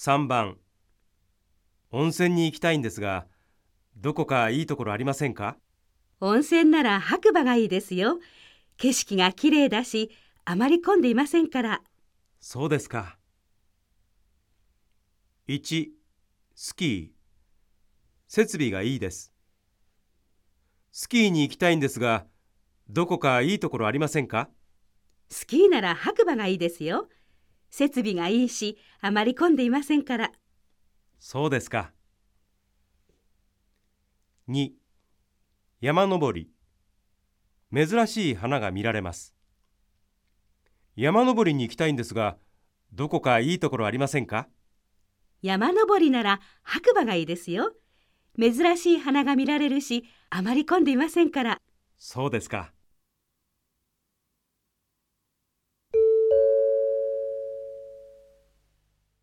3番温泉に行きたいんですがどこかいいところありませんか？温泉なら白馬がいいですよ。景色が綺麗だし、あまり混んでいませんから。そうですか1スキー設備がいいですスキーに行きたいんですがどこかいいところありませんか？スキーなら白馬がいいですよ。設備がいいし、あまり混んでいませんから。そうですか2山登り珍しい花が見られます山登りに行きたいんですがどこかいいところありませんか？山登りなら白馬がいいですよ。珍しい花が見られるし、あまり混んでいませんから。そうですか